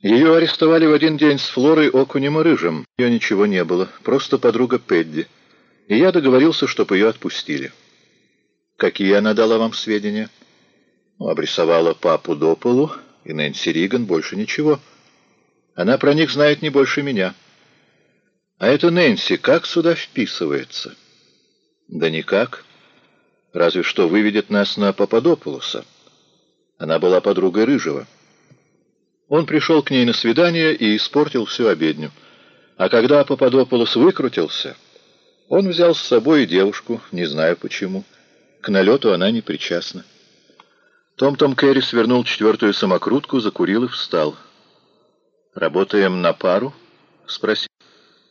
Ее арестовали в один день с Флорой Окунем и Рыжим. Ее ничего не было, просто подруга Педди. И я договорился, чтобы ее отпустили. Какие она дала вам сведения? Ну, обрисовала папу до полу и Нэнси Риган, больше ничего. Она про них знает не больше меня. А эта Нэнси как сюда вписывается? Да никак. Разве что выведет нас на Пападополуса. Она была подругой Рыжего. Он пришел к ней на свидание и испортил всю обедню. А когда Пападополос выкрутился, он взял с собой и девушку, не знаю почему. К налету она не причастна. Том-Том Керри свернул четвертую самокрутку, закурил и встал. «Работаем на пару?» — спросил.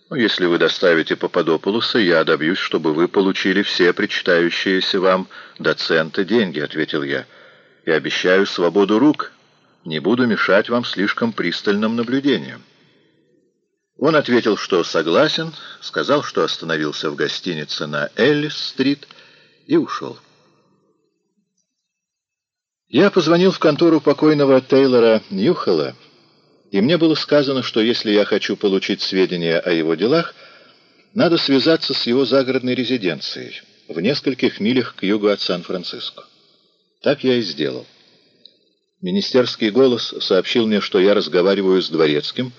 Ну, «Если вы доставите Пападополуса, я добьюсь, чтобы вы получили все причитающиеся вам доцента деньги», — ответил я. «И обещаю свободу рук» не буду мешать вам слишком пристальным наблюдением». Он ответил, что согласен, сказал, что остановился в гостинице на Эллис-стрит и ушел. Я позвонил в контору покойного Тейлора Ньюхелла, и мне было сказано, что если я хочу получить сведения о его делах, надо связаться с его загородной резиденцией в нескольких милях к югу от Сан-Франциско. Так я и сделал. Министерский голос сообщил мне, что я разговариваю с дворецким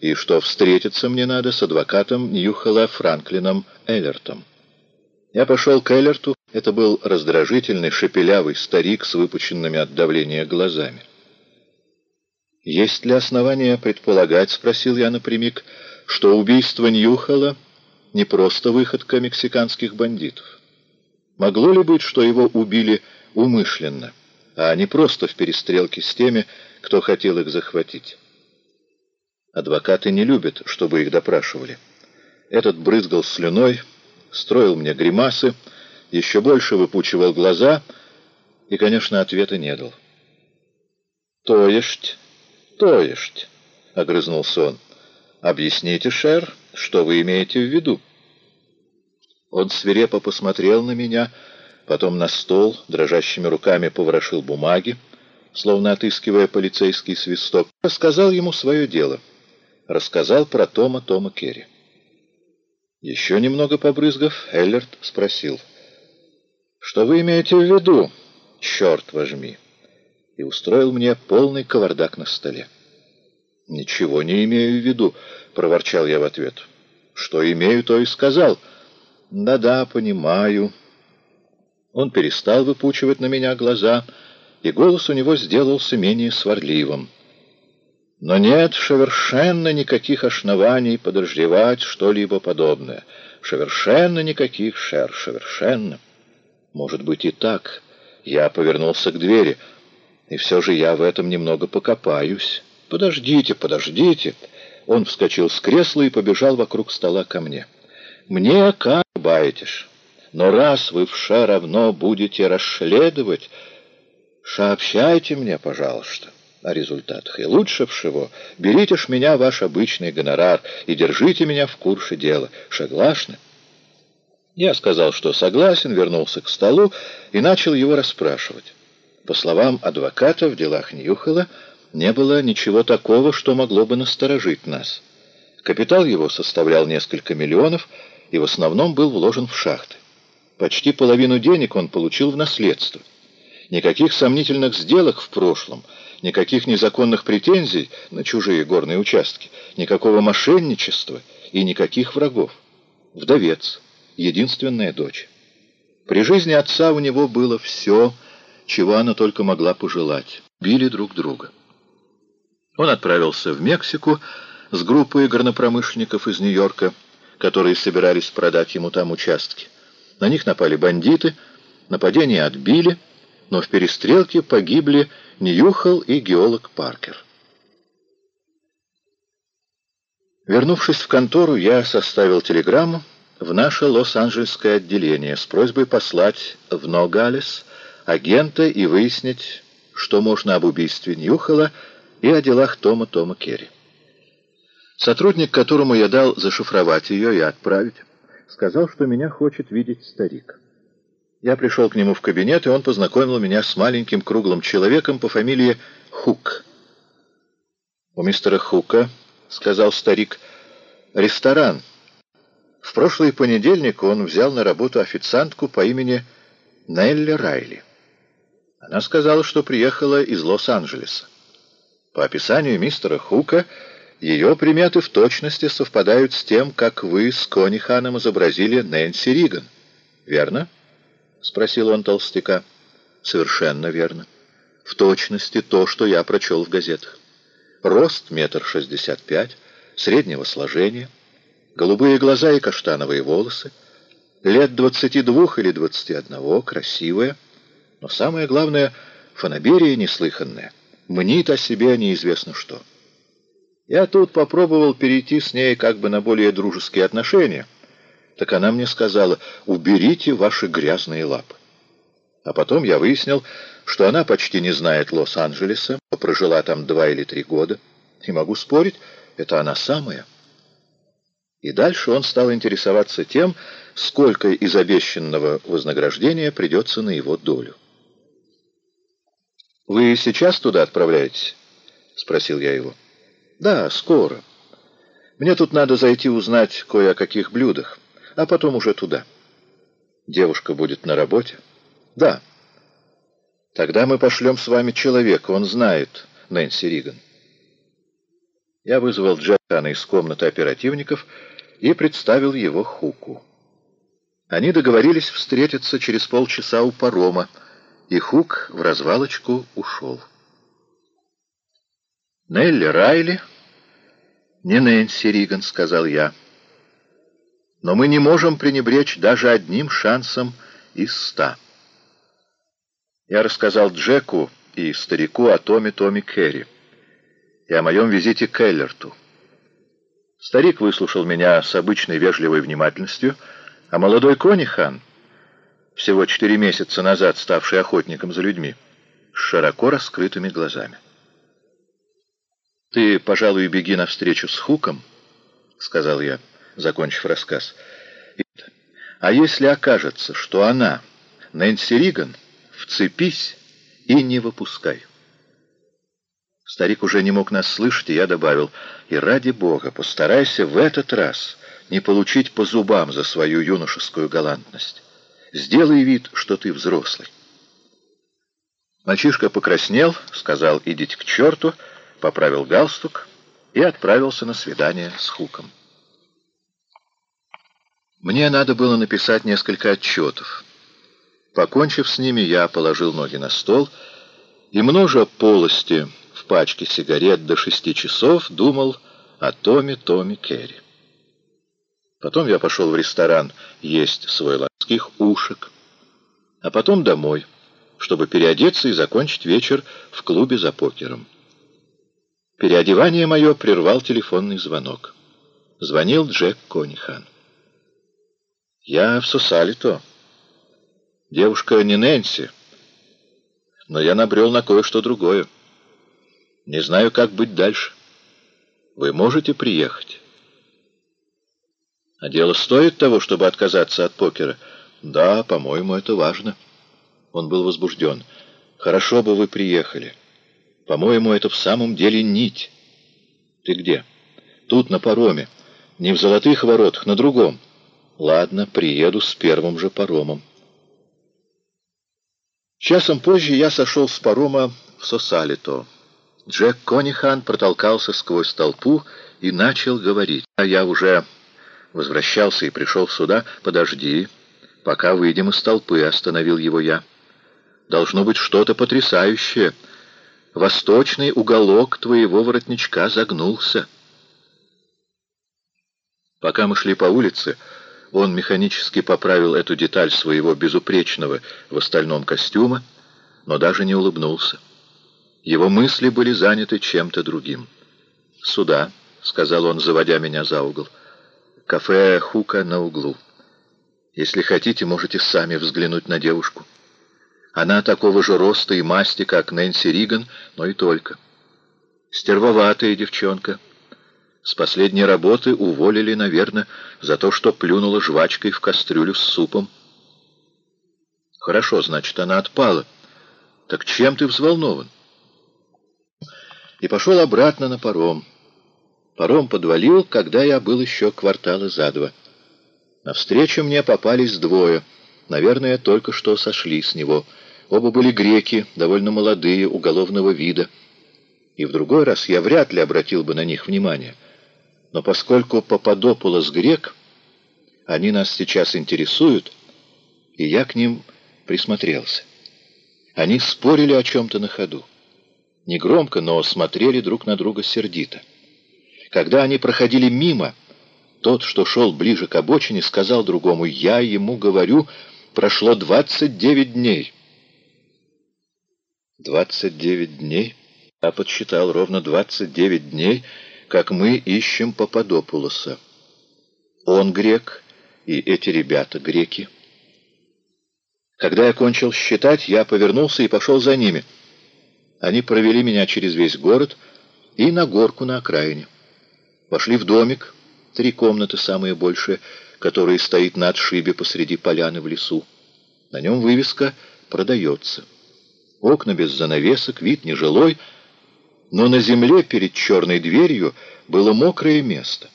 и что встретиться мне надо с адвокатом Ньюхела Франклином Эллертом. Я пошел к Эллерту. Это был раздражительный, шепелявый старик с выпученными от давления глазами. «Есть ли основания предполагать, — спросил я напрямик, — что убийство Ньюхела не просто выходка мексиканских бандитов? Могло ли быть, что его убили умышленно?» А не просто в перестрелке с теми, кто хотел их захватить. Адвокаты не любят, чтобы их допрашивали. Этот брызгал слюной, строил мне гримасы, еще больше выпучивал глаза и, конечно, ответа не дал. «То есть, то есть», — огрызнулся он. «Объясните, Шер, что вы имеете в виду?» Он свирепо посмотрел на меня, — потом на стол, дрожащими руками поворошил бумаги, словно отыскивая полицейский свисток, рассказал ему свое дело. Рассказал про Тома Тома Керри. Еще немного побрызгав, Эллерт спросил, «Что вы имеете в виду, черт возьми?» и устроил мне полный кавардак на столе. «Ничего не имею в виду», — проворчал я в ответ. «Что имею, то и сказал». «Да-да, понимаю», он перестал выпучивать на меня глаза, и голос у него сделался менее сварливым. Но нет совершенно никаких оснований подозревать что-либо подобное. Совершенно никаких, шер, совершенно. Может быть и так. Я повернулся к двери, и все же я в этом немного покопаюсь. Подождите, подождите. Он вскочил с кресла и побежал вокруг стола ко мне. Мне как баетесь? Но раз вы все равно будете расследовать, сообщайте мне, пожалуйста, о результатах. И лучше всего берите ж меня ваш обычный гонорар и держите меня в курсе дела. Согласны? Я сказал, что согласен, вернулся к столу и начал его расспрашивать. По словам адвоката, в делах Ньюхела не было ничего такого, что могло бы насторожить нас. Капитал его составлял несколько миллионов и в основном был вложен в шахты. Почти половину денег он получил в наследство. Никаких сомнительных сделок в прошлом, никаких незаконных претензий на чужие горные участки, никакого мошенничества и никаких врагов. Вдовец, единственная дочь. При жизни отца у него было все, чего она только могла пожелать. Били друг друга. Он отправился в Мексику с группой горнопромышленников из Нью-Йорка, которые собирались продать ему там участки. На них напали бандиты, нападение отбили, но в перестрелке погибли Ньюхал и геолог Паркер. Вернувшись в контору, я составил телеграмму в наше Лос-Анджелесское отделение с просьбой послать в Ногалес агента и выяснить, что можно об убийстве Ньюхала и о делах Тома Тома Керри. Сотрудник, которому я дал зашифровать ее и отправить, сказал, что меня хочет видеть старик. Я пришел к нему в кабинет, и он познакомил меня с маленьким круглым человеком по фамилии Хук. «У мистера Хука, — сказал старик, — ресторан. В прошлый понедельник он взял на работу официантку по имени Нелли Райли. Она сказала, что приехала из Лос-Анджелеса. По описанию мистера Хука, ее приметы в точности совпадают с тем, как вы с Кониханом изобразили Нэнси Риган. Верно? — спросил он толстяка. Совершенно верно. В точности то, что я прочел в газетах. Рост метр шестьдесят пять, среднего сложения, голубые глаза и каштановые волосы, лет двадцати двух или двадцати одного, красивая, но самое главное — фанаберия неслыханная — мнит о себе неизвестно что. Я тут попробовал перейти с ней как бы на более дружеские отношения. Так она мне сказала, уберите ваши грязные лапы. А потом я выяснил, что она почти не знает Лос-Анджелеса, прожила там два или три года. И могу спорить, это она самая. И дальше он стал интересоваться тем, сколько из обещанного вознаграждения придется на его долю. «Вы сейчас туда отправляетесь?» — спросил я его. «Да, скоро. Мне тут надо зайти узнать кое о каких блюдах, а потом уже туда». «Девушка будет на работе?» «Да». «Тогда мы пошлем с вами человека, он знает Нэнси Риган». Я вызвал Джекана из комнаты оперативников и представил его Хуку. Они договорились встретиться через полчаса у парома, и Хук в развалочку ушел. «Нелли Райли?» «Не Нэнси Риган», — сказал я. «Но мы не можем пренебречь даже одним шансом из ста». Я рассказал Джеку и старику о Томе Томе Керри и о моем визите к Эллерту. Старик выслушал меня с обычной вежливой внимательностью, а молодой Конихан — всего четыре месяца назад ставший охотником за людьми, с широко раскрытыми глазами. «Ты, пожалуй, беги навстречу с Хуком», — сказал я, закончив рассказ. «А если окажется, что она, Нэнси Риган, вцепись и не выпускай». Старик уже не мог нас слышать, и я добавил, «И ради Бога, постарайся в этот раз не получить по зубам за свою юношескую галантность». Сделай вид, что ты взрослый. Мальчишка покраснел, сказал «идите к черту», поправил галстук и отправился на свидание с Хуком. Мне надо было написать несколько отчетов. Покончив с ними, я положил ноги на стол и, множа полости в пачке сигарет до шести часов, думал о Томе Томе Керри. Потом я пошел в ресторан есть свой ланских ушек, а потом домой, чтобы переодеться и закончить вечер в клубе за покером. Переодевание мое прервал телефонный звонок. Звонил Джек Конихан. «Я в Сусалито. Девушка не Нэнси, но я набрел на кое-что другое. Не знаю, как быть дальше. Вы можете приехать?» А дело стоит того, чтобы отказаться от покера? Да, по-моему, это важно. Он был возбужден. Хорошо бы вы приехали. По-моему, это в самом деле нить. Ты где? Тут, на пароме. Не в золотых воротах, на другом. Ладно, приеду с первым же паромом. Часом позже я сошел с парома в Сосалито. Джек Конихан протолкался сквозь толпу и начал говорить. А я уже возвращался и пришел сюда, подожди, пока выйдем из толпы, остановил его я. Должно быть что-то потрясающее. Восточный уголок твоего воротничка загнулся. Пока мы шли по улице, он механически поправил эту деталь своего безупречного в остальном костюма, но даже не улыбнулся. Его мысли были заняты чем-то другим. «Сюда», — сказал он, заводя меня за угол, — Кафе Хука на углу. Если хотите, можете сами взглянуть на девушку. Она такого же роста и масти, как Нэнси Риган, но и только. Стервоватая девчонка. С последней работы уволили, наверное, за то, что плюнула жвачкой в кастрюлю с супом. Хорошо, значит, она отпала. Так чем ты взволнован? и пошел обратно на паром. Паром подвалил, когда я был еще кварталы за два. Навстречу мне попались двое. Наверное, только что сошли с него. Оба были греки, довольно молодые, уголовного вида. И в другой раз я вряд ли обратил бы на них внимание. Но поскольку Пападопулос грек, они нас сейчас интересуют, и я к ним присмотрелся. Они спорили о чем-то на ходу. Негромко, но смотрели друг на друга сердито. Когда они проходили мимо, тот, что шел ближе к обочине, сказал другому, «Я ему говорю, прошло 29 дней». «29 дней?» Я подсчитал ровно 29 дней, как мы ищем Пападопулоса. Он грек, и эти ребята греки. Когда я кончил считать, я повернулся и пошел за ними. Они провели меня через весь город и на горку на окраине. Вошли в домик, три комнаты самые большие, который стоит на отшибе посреди поляны в лесу. На нем вывеска «Продается». Окна без занавесок, вид нежилой, но на земле перед черной дверью было мокрое место,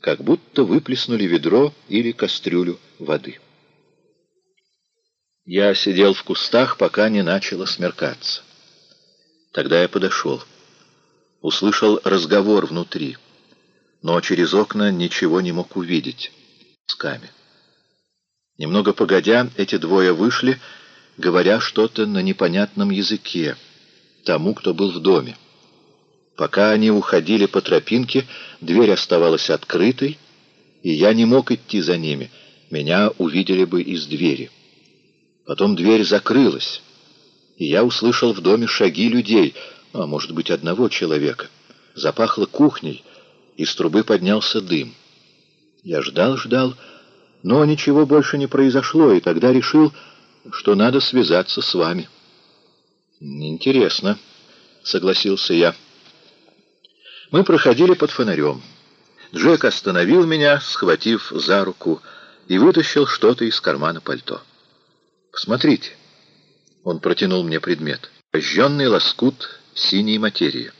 как будто выплеснули ведро или кастрюлю воды. Я сидел в кустах, пока не начало смеркаться. Тогда я подошел. Услышал разговор внутри, но через окна ничего не мог увидеть. Сками. Немного погодя, эти двое вышли, говоря что-то на непонятном языке, тому, кто был в доме. Пока они уходили по тропинке, дверь оставалась открытой, и я не мог идти за ними. Меня увидели бы из двери. Потом дверь закрылась, и я услышал в доме шаги людей, а может быть одного человека. Запахло кухней, из трубы поднялся дым. Я ждал, ждал, но ничего больше не произошло, и тогда решил, что надо связаться с вами. «Интересно», — согласился я. Мы проходили под фонарем. Джек остановил меня, схватив за руку, и вытащил что-то из кармана пальто. Смотрите. Он протянул мне предмет. Жженный лоскут синей материи.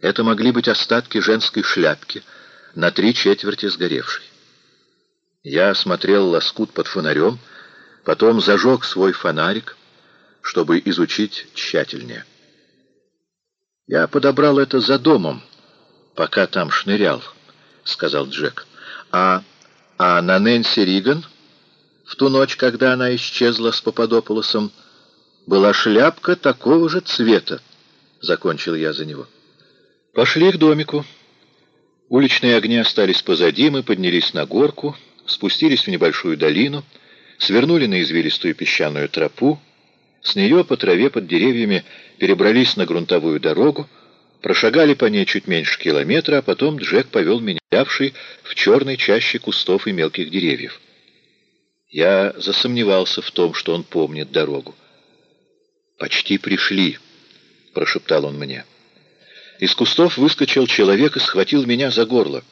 Это могли быть остатки женской шляпки, на три четверти сгоревшей. Я осмотрел лоскут под фонарем, потом зажег свой фонарик, чтобы изучить тщательнее. «Я подобрал это за домом, пока там шнырял», — сказал Джек. «А, а на Нэнси Риган...» в ту ночь, когда она исчезла с Пападополосом, была шляпка такого же цвета. Закончил я за него. Пошли к домику. Уличные огни остались позади, мы поднялись на горку, спустились в небольшую долину, свернули на извилистую песчаную тропу, с нее по траве под деревьями перебрались на грунтовую дорогу, прошагали по ней чуть меньше километра, а потом Джек повел меня, в черной чаще кустов и мелких деревьев. Я засомневался в том, что он помнит дорогу. «Почти пришли», — прошептал он мне. Из кустов выскочил человек и схватил меня за горло.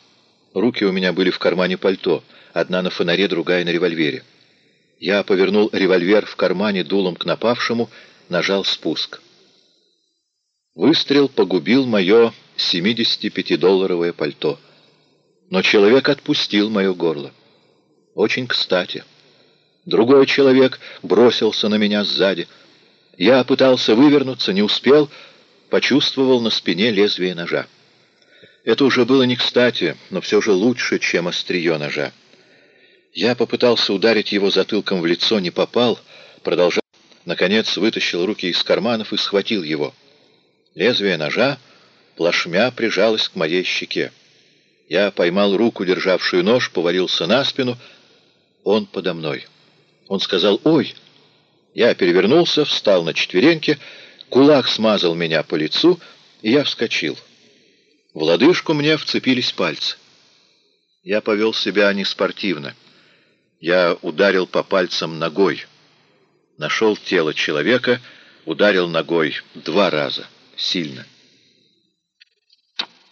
Руки у меня были в кармане пальто, одна на фонаре, другая на револьвере. Я повернул револьвер в кармане дулом к напавшему, нажал спуск. Выстрел погубил мое 75-долларовое пальто. Но человек отпустил мое горло. Очень кстати. Другой человек бросился на меня сзади. Я пытался вывернуться, не успел, почувствовал на спине лезвие ножа. Это уже было не кстати, но все же лучше, чем острие ножа. Я попытался ударить его затылком в лицо, не попал, продолжал. Наконец вытащил руки из карманов и схватил его. Лезвие ножа плашмя прижалось к моей щеке. Я поймал руку, державшую нож, повалился на спину. Он подо мной. Он сказал «Ой!». Я перевернулся, встал на четвереньки, кулак смазал меня по лицу, и я вскочил. В лодыжку мне вцепились пальцы. Я повел себя неспортивно. Я ударил по пальцам ногой. Нашел тело человека, ударил ногой два раза, сильно.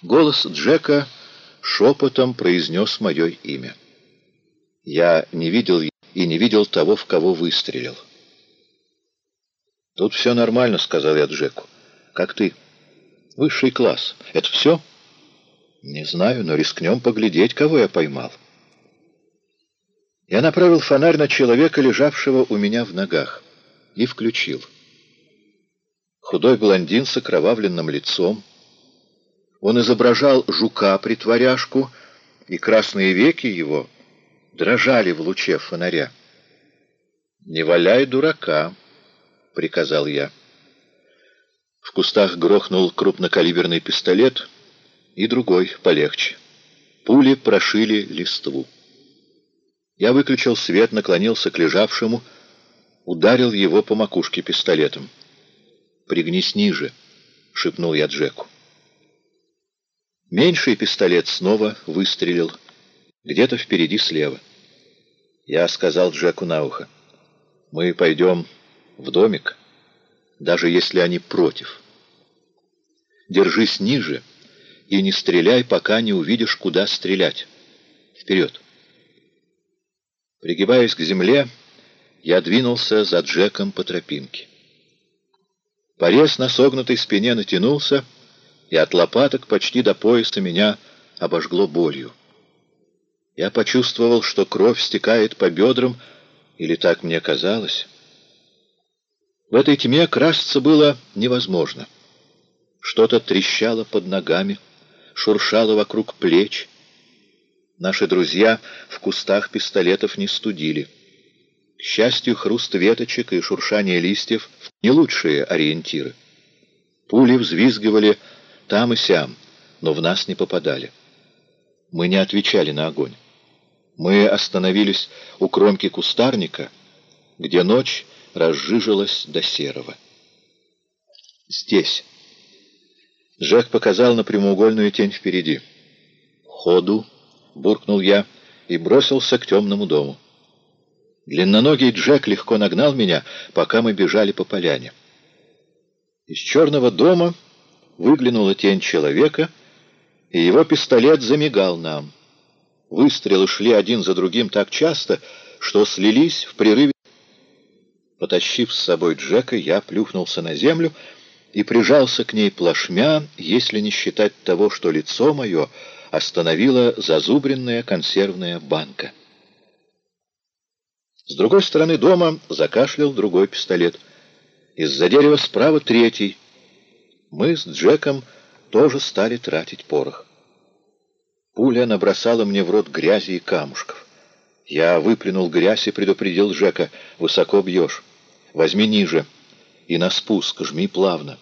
Голос Джека шепотом произнес мое имя. Я не видел и не видел того, в кого выстрелил. «Тут все нормально», — сказал я Джеку. «Как ты?» Высший класс. Это все? Не знаю, но рискнем поглядеть, кого я поймал. Я направил фонарь на человека, лежавшего у меня в ногах, и включил. Худой блондин с окровавленным лицом. Он изображал жука-притворяшку, и красные веки его дрожали в луче фонаря. «Не валяй дурака», — приказал я. В кустах грохнул крупнокалиберный пистолет и другой, полегче. Пули прошили листву. Я выключил свет, наклонился к лежавшему, ударил его по макушке пистолетом. «Пригнись ниже», — шепнул я Джеку. Меньший пистолет снова выстрелил, где-то впереди слева. Я сказал Джеку на ухо, «Мы пойдем в домик» даже если они против. Держись ниже и не стреляй, пока не увидишь, куда стрелять. Вперед! Пригибаясь к земле, я двинулся за Джеком по тропинке. Порез на согнутой спине натянулся, и от лопаток почти до пояса меня обожгло болью. Я почувствовал, что кровь стекает по бедрам, или так мне казалось. В этой тьме красться было невозможно. Что-то трещало под ногами, шуршало вокруг плеч. Наши друзья в кустах пистолетов не студили. К счастью, хруст веточек и шуршание листьев — не лучшие ориентиры. Пули взвизгивали там и сям, но в нас не попадали. Мы не отвечали на огонь. Мы остановились у кромки кустарника, где ночь разжижилась до серого. «Здесь». Джек показал на прямоугольную тень впереди. «Ходу!» — буркнул я и бросился к темному дому. Длинноногий Джек легко нагнал меня, пока мы бежали по поляне. Из черного дома выглянула тень человека, и его пистолет замигал нам. Выстрелы шли один за другим так часто, что слились в прерыве Потащив с собой Джека, я плюхнулся на землю и прижался к ней плашмя, если не считать того, что лицо мое остановила зазубренная консервная банка. С другой стороны дома закашлял другой пистолет. Из-за дерева справа третий. Мы с Джеком тоже стали тратить порох. Пуля набросала мне в рот грязи и камушков. Я выплюнул грязь и предупредил Джека. «Высоко бьешь. Возьми ниже. И на спуск жми плавно».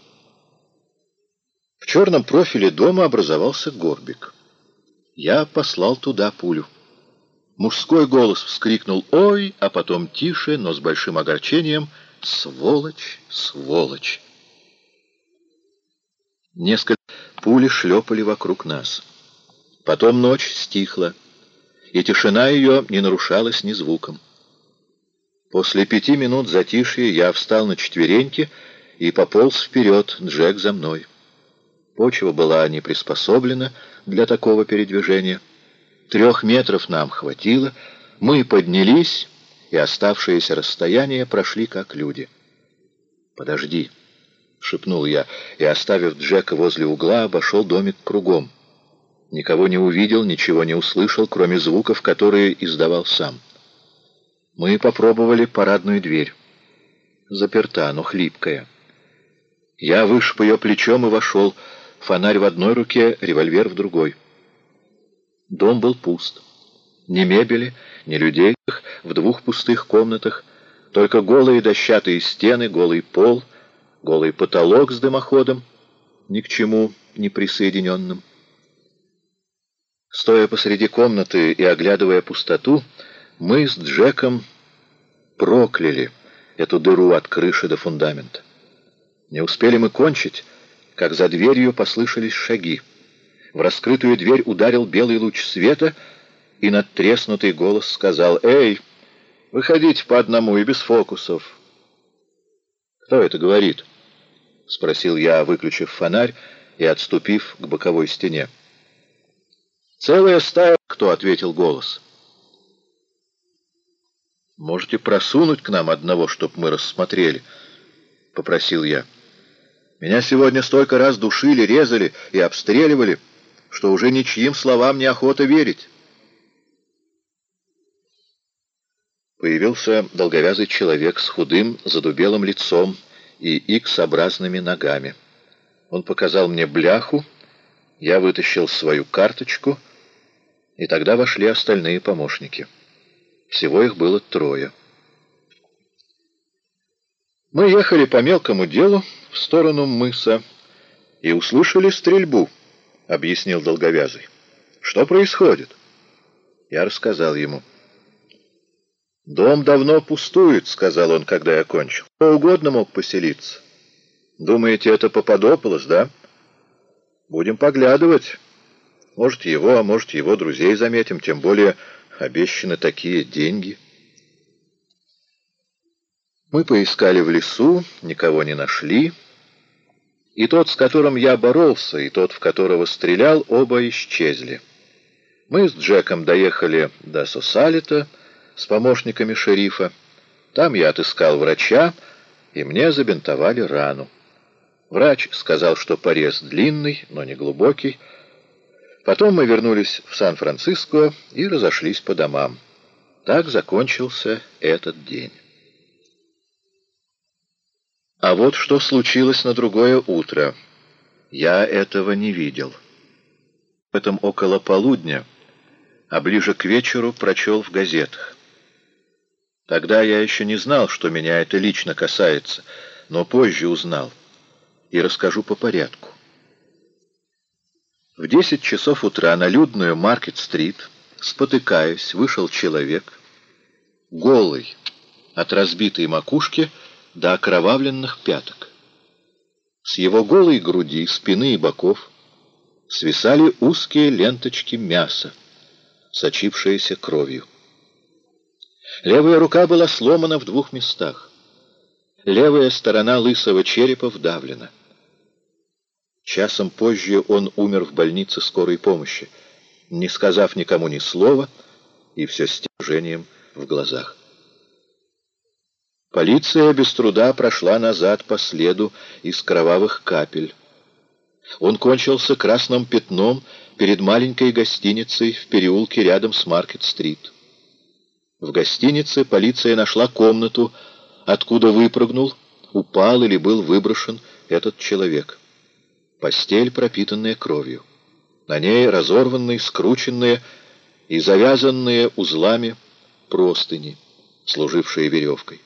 В черном профиле дома образовался горбик. Я послал туда пулю. Мужской голос вскрикнул «Ой!», а потом тише, но с большим огорчением «Сволочь! Сволочь!». Несколько пули шлепали вокруг нас. Потом ночь стихла и тишина ее не нарушалась ни звуком. После пяти минут затишья я встал на четвереньки и пополз вперед, Джек за мной. Почва была не приспособлена для такого передвижения. Трех метров нам хватило, мы поднялись, и оставшееся расстояние прошли как люди. «Подожди», — шепнул я, и, оставив Джека возле угла, обошел домик кругом. Никого не увидел, ничего не услышал, кроме звуков, которые издавал сам. Мы попробовали парадную дверь. Заперта, но хлипкая. Я вышиб ее плечом и вошел. Фонарь в одной руке, револьвер в другой. Дом был пуст. Ни мебели, ни людей в двух пустых комнатах. Только голые дощатые стены, голый пол, голый потолок с дымоходом, ни к чему не присоединенным. Стоя посреди комнаты и оглядывая пустоту, мы с Джеком прокляли эту дыру от крыши до фундамента. Не успели мы кончить, как за дверью послышались шаги. В раскрытую дверь ударил белый луч света, и надтреснутый голос сказал «Эй, выходите по одному и без фокусов». «Кто это говорит?» — спросил я, выключив фонарь и отступив к боковой стене. «Целая стая, кто?» — ответил голос. «Можете просунуть к нам одного, чтоб мы рассмотрели?» — попросил я. Меня сегодня столько раз душили, резали и обстреливали, что уже ничьим словам неохота верить. Появился долговязый человек с худым, задубелым лицом и икс-образными ногами. Он показал мне бляху, я вытащил свою карточку, и тогда вошли остальные помощники. Всего их было трое. Мы ехали по мелкому делу в сторону мыса и услышали стрельбу, объяснил долговязый. Что происходит? Я рассказал ему. «Дом давно пустует», — сказал он, когда я кончил. «Кто угодно мог поселиться. Думаете, это Попадополос, да? Будем поглядывать. Может, его, а может, его друзей заметим, тем более обещаны такие деньги». Мы поискали в лесу, никого не нашли. И тот, с которым я боролся, и тот, в которого стрелял, оба исчезли. Мы с Джеком доехали до Сосалита с помощниками шерифа. Там я отыскал врача, и мне забинтовали рану. Врач сказал, что порез длинный, но не глубокий. Потом мы вернулись в Сан-Франциско и разошлись по домам. Так закончился этот день. А вот что случилось на другое утро. Я этого не видел. В этом около полудня, а ближе к вечеру прочел в газетах. Тогда я еще не знал, что меня это лично касается, но позже узнал. И расскажу по порядку. В десять часов утра на людную Маркет-стрит, спотыкаясь, вышел человек, голый, от разбитой макушки, до окровавленных пяток. С его голой груди, спины и боков свисали узкие ленточки мяса, сочившиеся кровью. Левая рука была сломана в двух местах. Левая сторона лысого черепа вдавлена. Часом позже он умер в больнице скорой помощи, не сказав никому ни слова и все с тяжением в глазах. Полиция без труда прошла назад по следу из кровавых капель. Он кончился красным пятном перед маленькой гостиницей в переулке рядом с Маркет-стрит. В гостинице полиция нашла комнату, откуда выпрыгнул, упал или был выброшен этот человек. Постель, пропитанная кровью. На ней разорванные, скрученные и завязанные узлами простыни, служившие веревкой.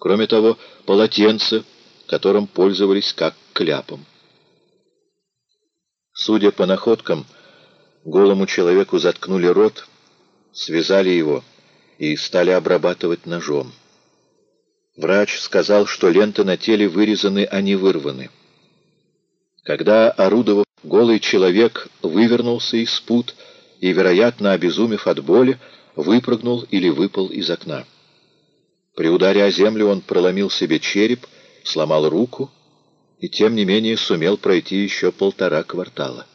Кроме того, полотенце, которым пользовались как кляпом. Судя по находкам, голому человеку заткнули рот, связали его и стали обрабатывать ножом. Врач сказал, что ленты на теле вырезаны, а не вырваны. Когда, орудовав, голый человек вывернулся из пут и, вероятно, обезумев от боли, выпрыгнул или выпал из окна. При ударе о землю он проломил себе череп, сломал руку и, тем не менее, сумел пройти еще полтора квартала.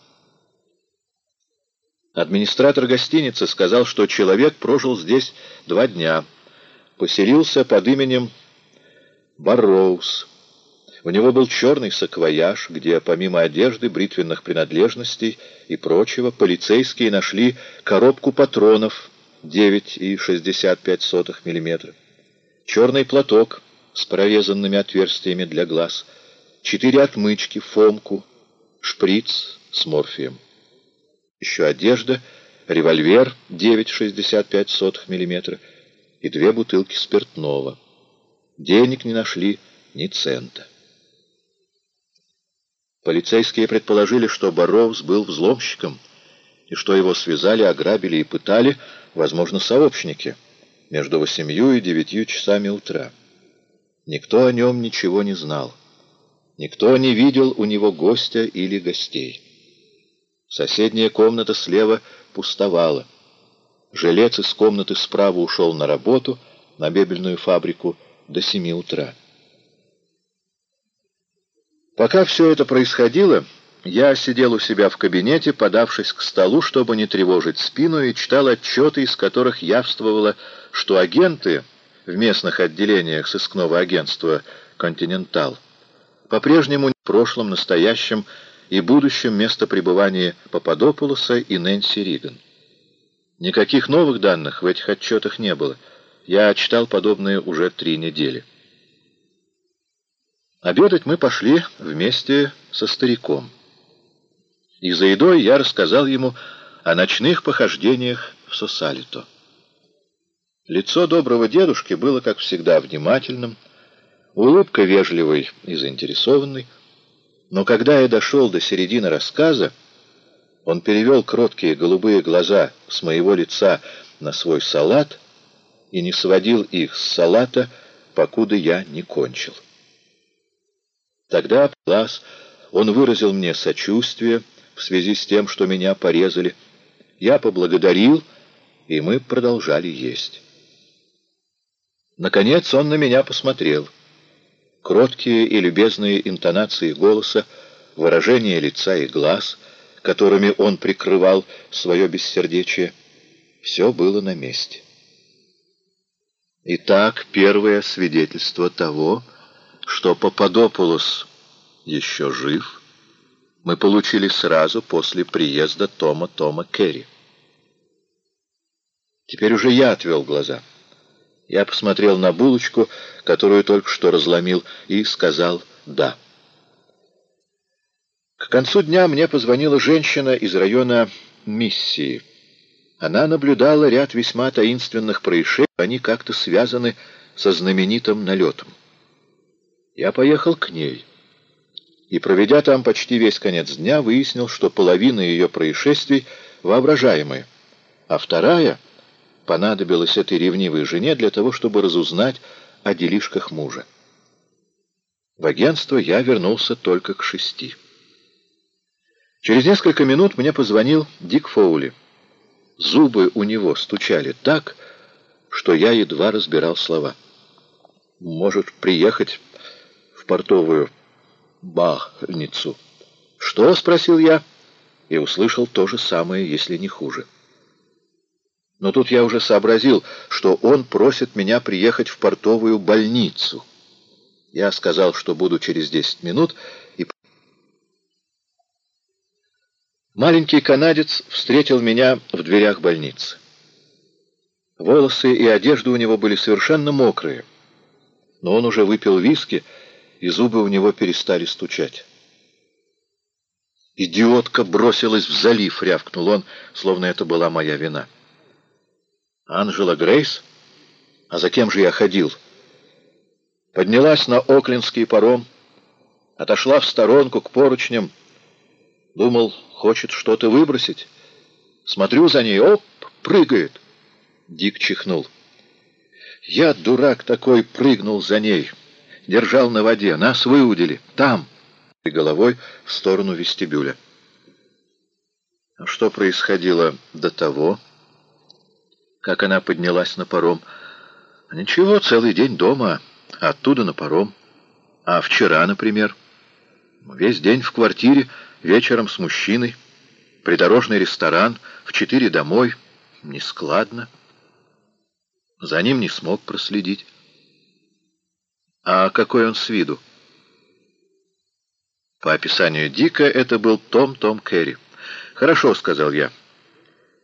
Администратор гостиницы сказал, что человек прожил здесь два дня, поселился под именем Барроуз. У него был черный саквояж, где помимо одежды, бритвенных принадлежностей и прочего, полицейские нашли коробку патронов 9,65 мм черный платок с прорезанными отверстиями для глаз, четыре отмычки, фомку, шприц с морфием. Еще одежда, револьвер 9,65 мм и две бутылки спиртного. Денег не нашли ни цента. Полицейские предположили, что Барроуз был взломщиком, и что его связали, ограбили и пытали, возможно, сообщники – между восемью и девятью часами утра. Никто о нем ничего не знал. Никто не видел у него гостя или гостей. Соседняя комната слева пустовала. Жилец из комнаты справа ушел на работу, на мебельную фабрику, до семи утра. Пока все это происходило, я сидел у себя в кабинете, подавшись к столу, чтобы не тревожить спину, и читал отчеты, из которых явствовало, что агенты в местных отделениях сыскного агентства «Континентал» по-прежнему прошлом, настоящем и будущем место пребывания Пападопулоса и Нэнси Риган. Никаких новых данных в этих отчетах не было. Я читал подобные уже три недели. Обедать мы пошли вместе со стариком. И за едой я рассказал ему о ночных похождениях в Сосалито. Лицо доброго дедушки было, как всегда, внимательным, улыбка вежливой и заинтересованной. Но когда я дошел до середины рассказа, он перевел кроткие голубые глаза с моего лица на свой салат и не сводил их с салата, покуда я не кончил. Тогда, глаз, он выразил мне сочувствие в связи с тем, что меня порезали. Я поблагодарил, и мы продолжали есть. Наконец он на меня посмотрел. Кроткие и любезные интонации голоса, выражение лица и глаз, которыми он прикрывал свое бессердечие, все было на месте. Итак, первое свидетельство того, что Пападопулос еще жив, мы получили сразу после приезда Тома Тома Керри. Теперь уже я отвел глаза. Я посмотрел на булочку, которую только что разломил, и сказал «да». К концу дня мне позвонила женщина из района Миссии. Она наблюдала ряд весьма таинственных происшествий, они как-то связаны со знаменитым налетом. Я поехал к ней и, проведя там почти весь конец дня, выяснил, что половина ее происшествий воображаемые, а вторая понадобилась этой ревнивой жене для того, чтобы разузнать о делишках мужа. В агентство я вернулся только к шести. Через несколько минут мне позвонил Дик Фоули. Зубы у него стучали так, что я едва разбирал слова. «Может, приехать портовую бахницу?» «Что?» — спросил я, и услышал то же самое, если не хуже. Но тут я уже сообразил, что он просит меня приехать в портовую больницу. Я сказал, что буду через десять минут, и... Маленький канадец встретил меня в дверях больницы. Волосы и одежда у него были совершенно мокрые, но он уже выпил виски, и зубы у него перестали стучать. «Идиотка бросилась в залив», — рявкнул он, словно это была моя вина. «Анжела Грейс? А за кем же я ходил?» Поднялась на Оклинский паром, отошла в сторонку к поручням. Думал, хочет что-то выбросить. Смотрю за ней, оп, прыгает. Дик чихнул. Я, дурак такой, прыгнул за ней держал на воде. Нас выудили. Там!» И головой в сторону вестибюля. А что происходило до того, как она поднялась на паром? Ничего, целый день дома, оттуда на паром. А вчера, например, весь день в квартире, вечером с мужчиной, придорожный ресторан, в четыре домой. Нескладно. За ним не смог проследить. А какой он с виду? По описанию Дика это был Том Том Керри. «Хорошо», — сказал я.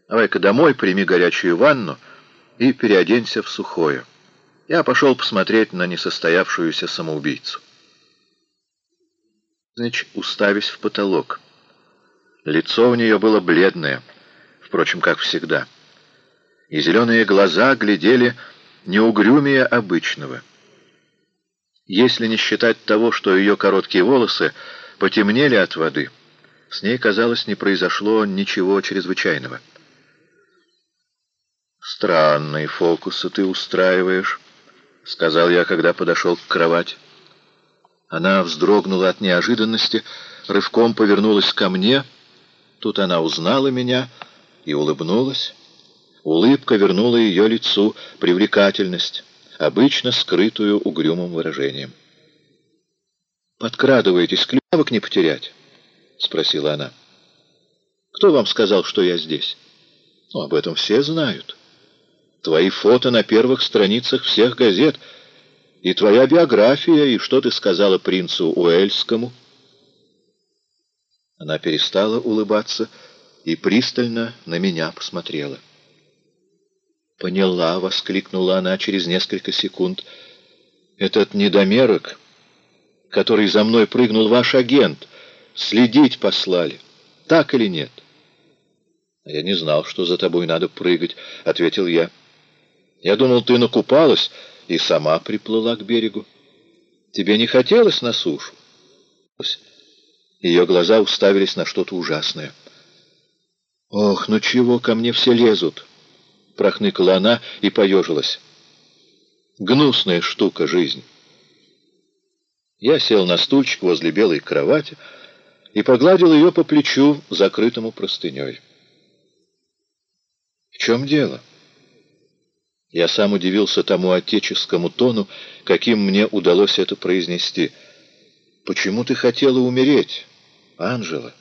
«Давай-ка домой, прими горячую ванну и переоденься в сухое». Я пошел посмотреть на несостоявшуюся самоубийцу. Значит, уставясь в потолок. Лицо у нее было бледное, впрочем, как всегда. И зеленые глаза глядели неугрюмее обычного если не считать того, что ее короткие волосы потемнели от воды. С ней, казалось, не произошло ничего чрезвычайного. «Странные фокусы ты устраиваешь», — сказал я, когда подошел к кровати. Она вздрогнула от неожиданности, рывком повернулась ко мне. Тут она узнала меня и улыбнулась. Улыбка вернула ее лицу привлекательность обычно скрытую угрюмым выражением. «Подкрадываетесь, клявок не потерять?» — спросила она. «Кто вам сказал, что я здесь?» «Ну, об этом все знают. Твои фото на первых страницах всех газет, и твоя биография, и что ты сказала принцу Уэльскому. Она перестала улыбаться и пристально на меня посмотрела. «Поняла!» — воскликнула она через несколько секунд. «Этот недомерок, который за мной прыгнул ваш агент, следить послали. Так или нет?» «Я не знал, что за тобой надо прыгать», — ответил я. «Я думал, ты накупалась и сама приплыла к берегу. Тебе не хотелось на сушу?» Ее глаза уставились на что-то ужасное. «Ох, ну чего ко мне все лезут?» Прохныкала она и поежилась. «Гнусная штука жизнь». Я сел на стульчик возле белой кровати и погладил ее по плечу, закрытому простыней. «В чем дело?» Я сам удивился тому отеческому тону, каким мне удалось это произнести. «Почему ты хотела умереть, Анжела?»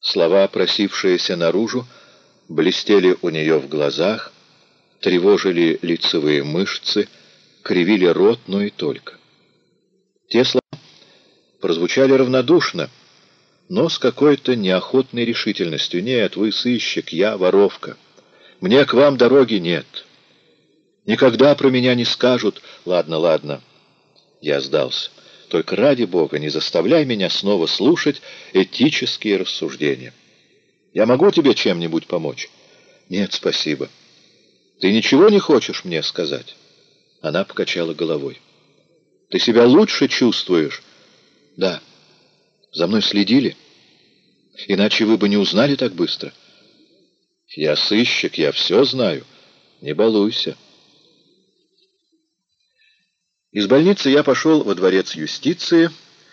Слова, просившиеся наружу, блестели у нее в глазах, тревожили лицевые мышцы, кривили рот, но и только. Те слова прозвучали равнодушно, но с какой-то неохотной решительностью. «Нет, вы сыщик, я воровка. Мне к вам дороги нет. Никогда про меня не скажут. Ладно, ладно». Я сдался. Только ради Бога не заставляй меня снова слушать этические рассуждения. Я могу тебе чем-нибудь помочь? Нет, спасибо. Ты ничего не хочешь мне сказать? Она покачала головой. Ты себя лучше чувствуешь? Да. За мной следили? Иначе вы бы не узнали так быстро. Я сыщик, я все знаю. Не балуйся. Из больницы я пошел во дворец юстиции,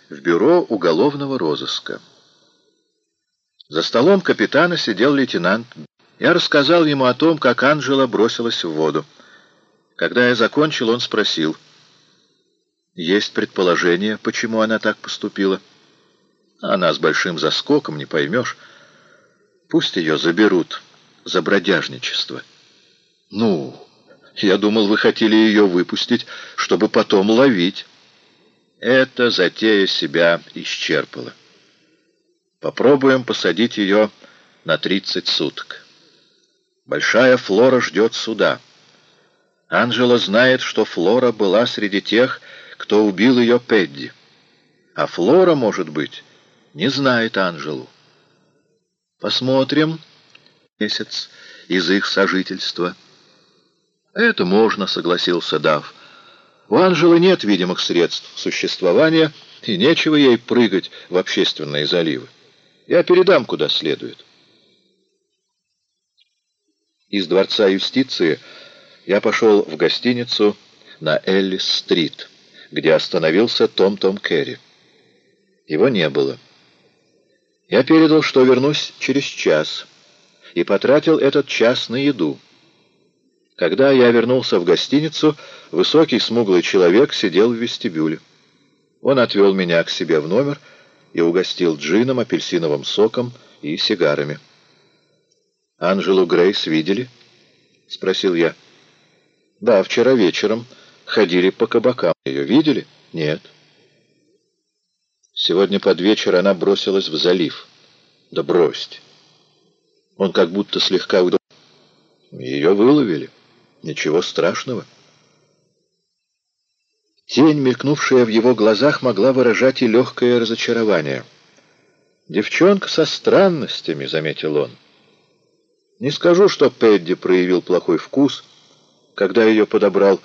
в бюро уголовного розыска. За столом капитана сидел лейтенант. Я рассказал ему о том, как Анжела бросилась в воду. Когда я закончил, он спросил, «Есть предположение, почему она так поступила?» «Она с большим заскоком, не поймешь. Пусть ее заберут за бродяжничество». «Ну...» Я думал, вы хотели ее выпустить, чтобы потом ловить. Эта затея себя исчерпала. Попробуем посадить ее на 30 суток. Большая Флора ждет суда. Анжела знает, что Флора была среди тех, кто убил ее Педди. А Флора, может быть, не знает Анжелу. Посмотрим месяц из их сожительства. «Это можно», — согласился Дав. «У Анжелы нет видимых средств существования, и нечего ей прыгать в общественные заливы. Я передам, куда следует». Из Дворца юстиции я пошел в гостиницу на Эллис-стрит, где остановился Том-Том Керри. Его не было. Я передал, что вернусь через час, и потратил этот час на еду. Когда я вернулся в гостиницу, высокий смуглый человек сидел в вестибюле. Он отвел меня к себе в номер и угостил джином, апельсиновым соком и сигарами. «Анжелу Грейс видели?» — спросил я. «Да, вчера вечером ходили по кабакам. Ее видели?» «Нет». Сегодня под вечер она бросилась в залив. «Да бросьте!» Он как будто слегка удал. Ее выловили. Ничего страшного. Тень, мелькнувшая в его глазах, могла выражать и легкое разочарование. «Девчонка со странностями», — заметил он. «Не скажу, что Пэдди проявил плохой вкус, когда ее подобрал,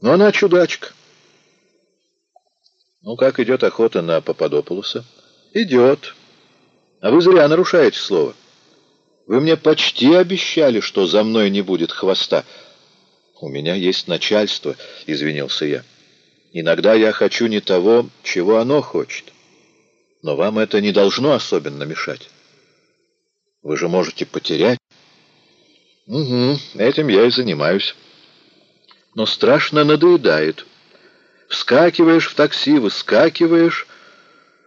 но она чудачка». «Ну, как идет охота на Пападополуса?» «Идет. А вы зря нарушаете слово». Вы мне почти обещали, что за мной не будет хвоста. У меня есть начальство, — извинился я. Иногда я хочу не того, чего оно хочет. Но вам это не должно особенно мешать. Вы же можете потерять. Угу, этим я и занимаюсь. Но страшно надоедает. Вскакиваешь в такси, выскакиваешь,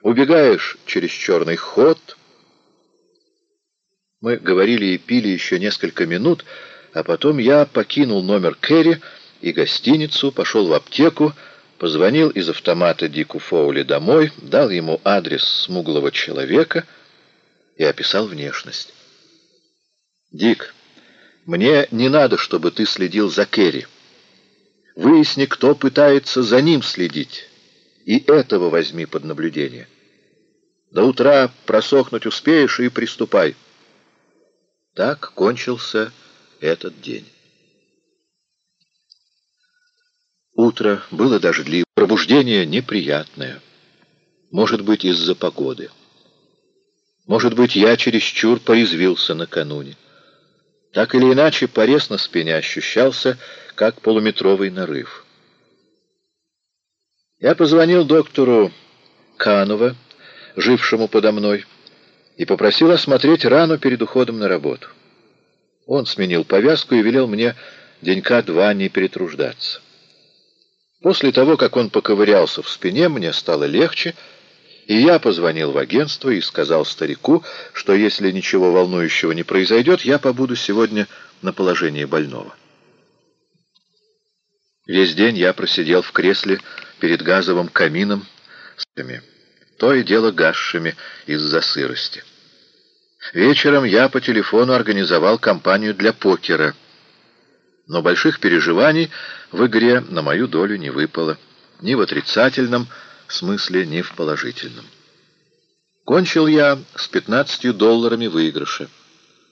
убегаешь через черный ход — мы говорили и пили еще несколько минут, а потом я покинул номер Кэрри и гостиницу, пошел в аптеку, позвонил из автомата Дику Фоули домой, дал ему адрес смуглого человека и описал внешность. «Дик, мне не надо, чтобы ты следил за Керри. Выясни, кто пытается за ним следить, и этого возьми под наблюдение. До утра просохнуть успеешь и приступай». Так кончился этот день. Утро было дождливое, пробуждение неприятное. Может быть, из-за погоды. Может быть, я чересчур порезвился накануне. Так или иначе, порез на спине ощущался, как полуметровый нарыв. Я позвонил доктору Канова, жившему подо мной, и попросил осмотреть рану перед уходом на работу. Он сменил повязку и велел мне денька два не перетруждаться. После того, как он поковырялся в спине, мне стало легче, и я позвонил в агентство и сказал старику, что если ничего волнующего не произойдет, я побуду сегодня на положении больного. Весь день я просидел в кресле перед газовым камином с то и дело гасшими из-за сырости. Вечером я по телефону организовал компанию для покера, но больших переживаний в игре на мою долю не выпало, ни в отрицательном смысле, ни в положительном. Кончил я с 15 долларами выигрыша,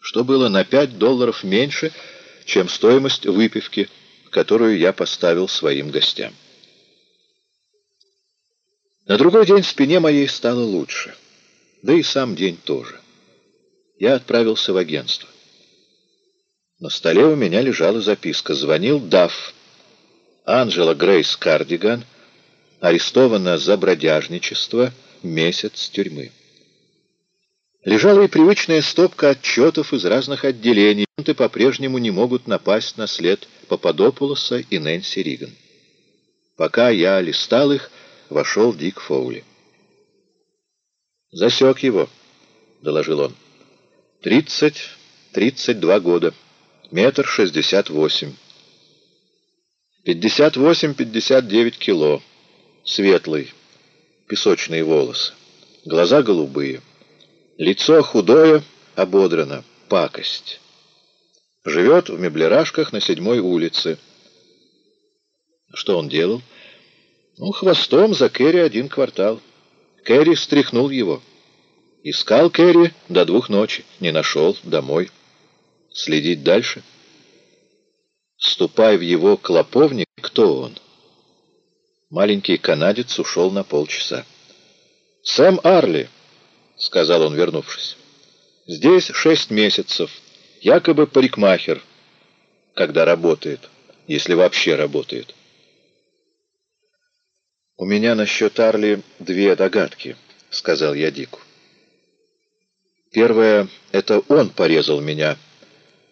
что было на 5 долларов меньше, чем стоимость выпивки, которую я поставил своим гостям. На другой день спине моей стало лучше, да и сам день тоже. Я отправился в агентство. На столе у меня лежала записка. Звонил Дафф. Анжела Грейс Кардиган арестована за бродяжничество, месяц тюрьмы. Лежала и привычная стопка отчетов из разных отделений. и по-прежнему не могут напасть на след Пападопулоса и Нэнси Риган. Пока я листал их, вошел Дик Фоули. «Засек его», — доложил он. «Тридцать, тридцать два года, метр шестьдесят восемь. Пятьдесят восемь, пятьдесят девять кило, светлый, песочные волосы, глаза голубые, лицо худое, ободрано, пакость. Живет в меблерашках на седьмой улице. Что он делал?» Ну, хвостом за Кэрри один квартал. Кэрри стряхнул его. Искал Кэрри до двух ночи. Не нашел. Домой. Следить дальше. Ступай в его клоповник. Кто он? Маленький канадец ушел на полчаса. «Сэм Арли», — сказал он, вернувшись. «Здесь шесть месяцев. Якобы парикмахер, когда работает, если вообще работает». «У меня насчет Арли две догадки», — сказал я Дику. «Первое — это он порезал меня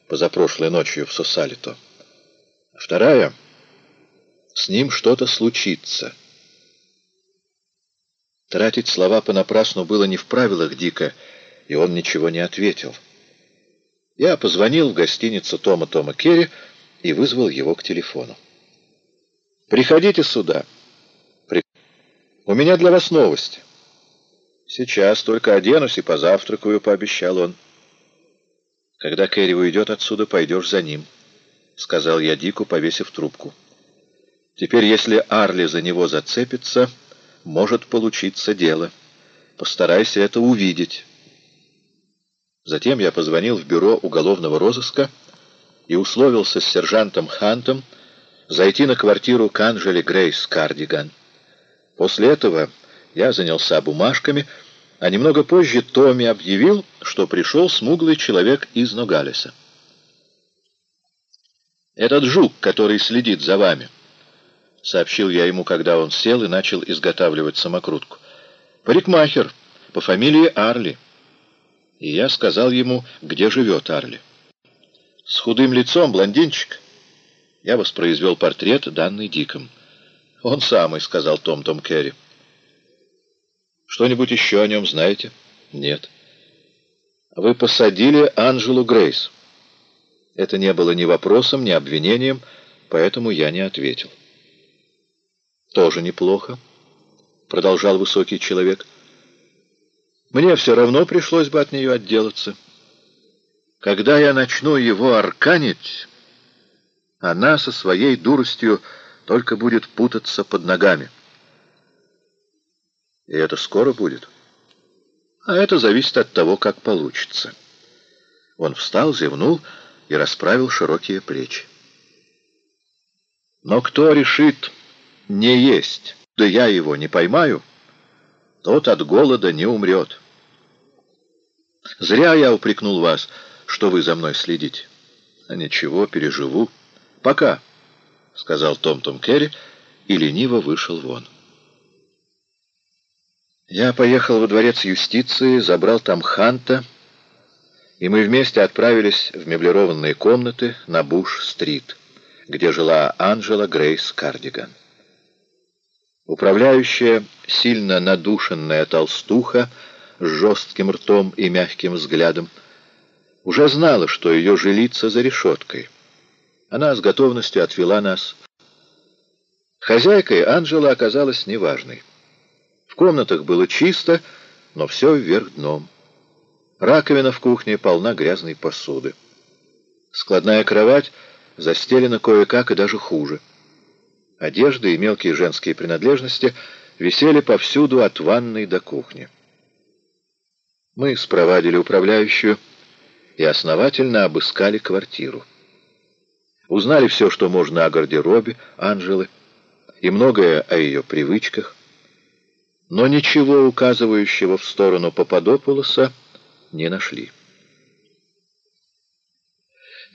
позапрошлой ночью в Сосалито. Вторая — с ним что-то случится». Тратить слова понапрасну было не в правилах Дика, и он ничего не ответил. Я позвонил в гостиницу Тома Тома Керри и вызвал его к телефону. «Приходите сюда». «У меня для вас новость». «Сейчас только оденусь и позавтракаю», — пообещал он. «Когда Кэрри уйдет отсюда, пойдешь за ним», — сказал я Дику, повесив трубку. «Теперь, если Арли за него зацепится, может получиться дело. Постарайся это увидеть». Затем я позвонил в бюро уголовного розыска и условился с сержантом Хантом зайти на квартиру Канжели Грейс Кардиган. После этого я занялся бумажками, а немного позже Томми объявил, что пришел смуглый человек из Ногалеса. «Этот жук, который следит за вами», — сообщил я ему, когда он сел и начал изготавливать самокрутку. «Парикмахер по фамилии Арли». И я сказал ему, где живет Арли. С худым лицом, блондинчик. Я воспроизвел портрет, данный Диком. «Он самый», — сказал Том-Том Керри. «Что-нибудь еще о нем знаете?» «Нет». «Вы посадили Анжелу Грейс». Это не было ни вопросом, ни обвинением, поэтому я не ответил. «Тоже неплохо», — продолжал высокий человек. «Мне все равно пришлось бы от нее отделаться. Когда я начну его арканить, она со своей дуростью только будет путаться под ногами». «И это скоро будет?» «А это зависит от того, как получится». Он встал, зевнул и расправил широкие плечи. «Но кто решит...» не есть, да я его не поймаю, тот от голода не умрет. Зря я упрекнул вас, что вы за мной следите. А ничего, переживу. Пока, — сказал Том-Том Керри и лениво вышел вон. Я поехал во дворец юстиции, забрал там Ханта, и мы вместе отправились в меблированные комнаты на Буш-стрит, где жила Анжела Грейс Кардиган. Управляющая, сильно надушенная толстуха с жестким ртом и мягким взглядом, уже знала, что ее жилица за решеткой. Она с готовностью отвела нас. Хозяйкой Анжела оказалась неважной. Комнатах было чисто, но все вверх дном. Раковина в кухне полна грязной посуды. Складная кровать застелена кое-как и даже хуже. Одежда и мелкие женские принадлежности висели повсюду от ванной до кухни. Мы спровадили управляющую и основательно обыскали квартиру. Узнали все, что можно о гардеробе Анжелы и многое о ее привычках, но ничего указывающего в сторону Пападополоса не нашли.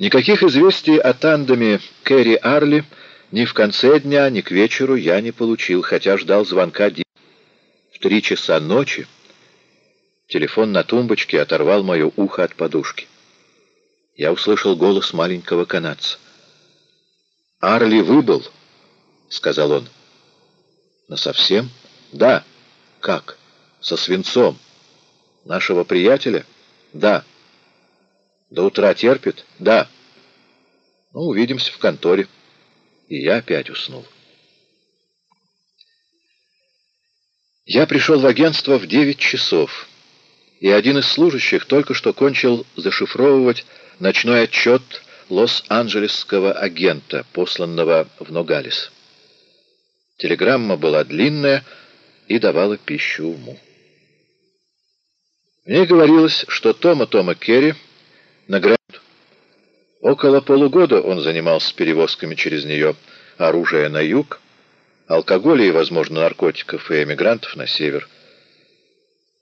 Никаких известий о тандеме Кэрри Арли ни в конце дня, ни к вечеру я не получил, хотя ждал звонка в три часа ночи. Телефон на тумбочке оторвал мое ухо от подушки. Я услышал голос маленького канадца. «Арли выбыл», — сказал он. «Насовсем?» «Да». «Как?» «Со свинцом». «Нашего приятеля?» «Да». «До утра терпит?» «Да». «Ну, увидимся в конторе» и я опять уснул. Я пришел в агентство в 9 часов, и один из служащих только что кончил зашифровывать ночной отчет лос-анджелесского агента, посланного в Ногалис. Телеграмма была длинная и давала пищу уму. В ней говорилось, что Тома Тома Керри наградят Около полугода он занимался перевозками через нее оружия на юг, алкоголя и, возможно, наркотиков и эмигрантов на север.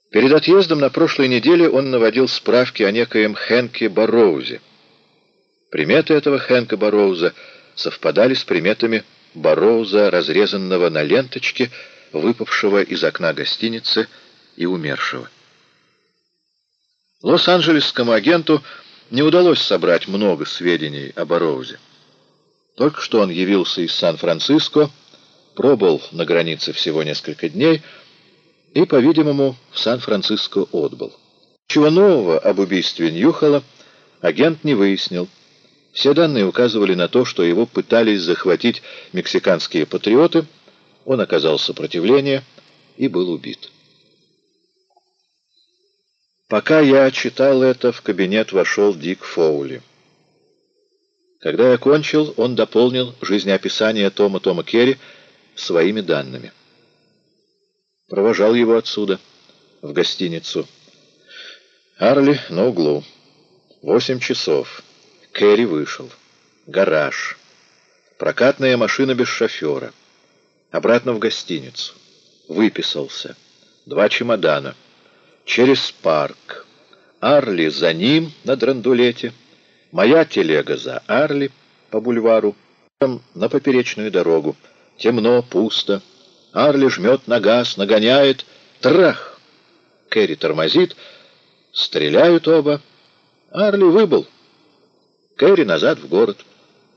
Перед отъездом на прошлой неделе он наводил справки о некоем Хенке Бароузе. Приметы этого Хенка Бароуза совпадали с приметами Бароуза, разрезанного на ленточке, выпавшего из окна гостиницы и умершего. Лос-Анджелесскому агенту не удалось собрать много сведений об Ороузе. Только что он явился из Сан-Франциско, пробыл на границе всего несколько дней и, по-видимому, в Сан-Франциско отбыл. Чего нового об убийстве Ньюхола агент не выяснил. Все данные указывали на то, что его пытались захватить мексиканские патриоты, он оказал сопротивление и был убит. Пока я читал это, в кабинет вошел Дик Фоули. Когда я кончил, он дополнил жизнеописание Тома Тома Керри своими данными. Провожал его отсюда, в гостиницу. Арли на углу. Восемь часов. Керри вышел. Гараж. Прокатная машина без шофера. Обратно в гостиницу. Выписался. Два чемодана через парк. Арли за ним на драндулете, моя телега за Арли по бульвару, на поперечную дорогу. Темно, пусто. Арли жмет на газ, нагоняет. Трах! Кэрри тормозит. Стреляют оба. Арли выбыл. Кэрри назад в город.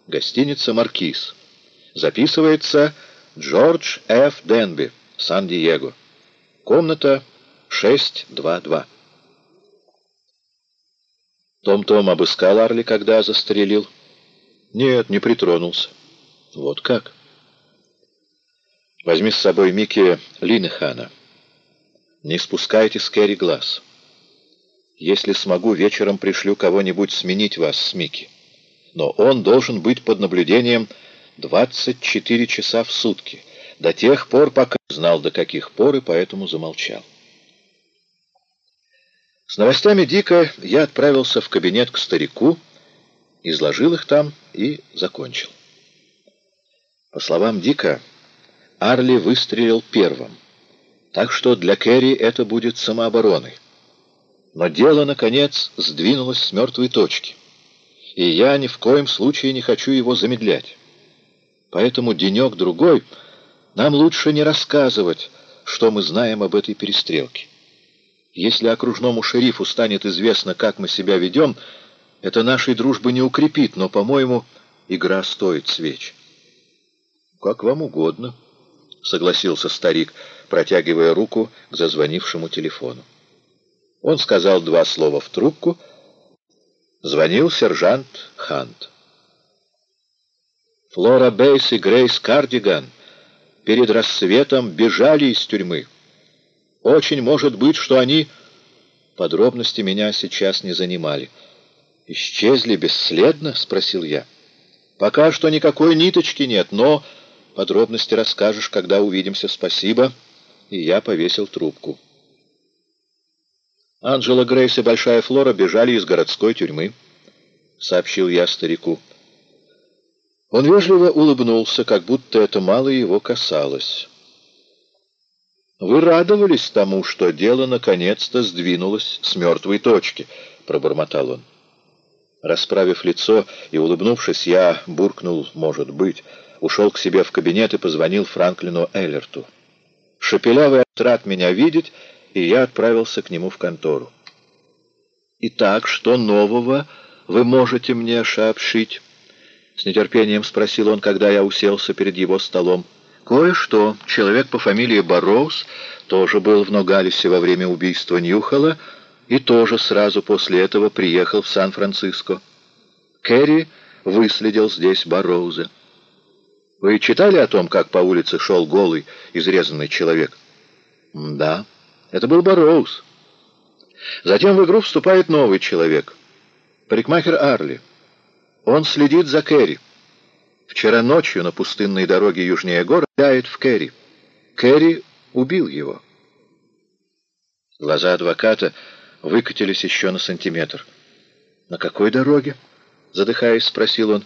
Гостиница «Маркиз». Записывается Джордж Ф. Денби, Сан-Диего. Комната 622. Том-Том обыскал Арли, когда застрелил? Нет, не притронулся. Вот как? Возьми с собой Микки Линнехана. Не спускайте с Керри глаз. Если смогу, вечером пришлю кого-нибудь сменить вас с Микки. Но он должен быть под наблюдением 24 часа в сутки, до тех пор, пока знал до каких пор, и поэтому замолчал. С новостями Дика я отправился в кабинет к старику, изложил их там и закончил. По словам Дика, Арли выстрелил первым, так что для Керри это будет самообороной. Но дело, наконец, сдвинулось с мертвой точки, и я ни в коем случае не хочу его замедлять. Поэтому денек-другой нам лучше не рассказывать, что мы знаем об этой перестрелке. Если окружному шерифу станет известно, как мы себя ведем, это нашей дружбы не укрепит, но, по-моему, игра стоит свеч. «Как вам угодно», — согласился старик, протягивая руку к зазвонившему телефону. Он сказал два слова в трубку. Звонил сержант Хант. Флора Бейс и Грейс Кардиган перед рассветом бежали из тюрьмы. Очень может быть, что они... Подробности меня сейчас не занимали. «Исчезли бесследно?» — спросил я. «Пока что никакой ниточки нет, но подробности расскажешь, когда увидимся. Спасибо». И я повесил трубку. Анджела Грейс и Большая Флора бежали из городской тюрьмы, — сообщил я старику. Он вежливо улыбнулся, как будто это мало его касалось. «Вы радовались тому, что дело наконец-то сдвинулось с мертвой точки», — пробормотал он. Расправив лицо и улыбнувшись, я буркнул «может быть», ушел к себе в кабинет и позвонил Франклину Эллерту. Шепелявый рад меня видеть, и я отправился к нему в контору. «Итак, что нового вы можете мне сообщить?» С нетерпением спросил он, когда я уселся перед его столом. Кое-что. Человек по фамилии Барроуз тоже был в Ногалисе во время убийства Ньюхола и тоже сразу после этого приехал в Сан-Франциско. Керри выследил здесь Барроуза. Вы читали о том, как по улице шел голый, изрезанный человек? Да, это был Барроуз. Затем в игру вступает новый человек. Парикмахер Арли. Он следит за Керри. Вчера ночью на пустынной дороге южнее гор гуляет в Керри. Керри убил его. Глаза адвоката выкатились еще на сантиметр. «На какой дороге?» — задыхаясь, спросил он.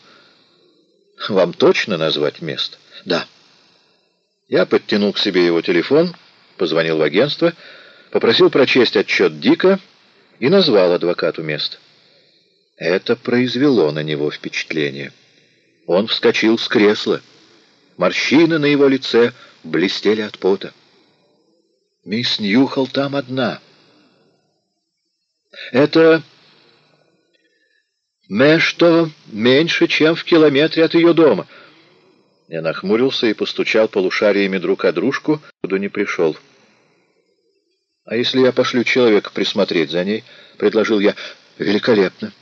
«Вам точно назвать место?» «Да». Я подтянул к себе его телефон, позвонил в агентство, попросил прочесть отчет Дика и назвал адвокату место. Это произвело на него впечатление. Он вскочил с кресла. Морщины на его лице блестели от пота. Мисс Ньюхол там одна. Это что меньше, чем в километре от ее дома. Я нахмурился и постучал полушариями друг о дружку, куда не пришел. «А если я пошлю человека присмотреть за ней?» — предложил я. «Великолепно!»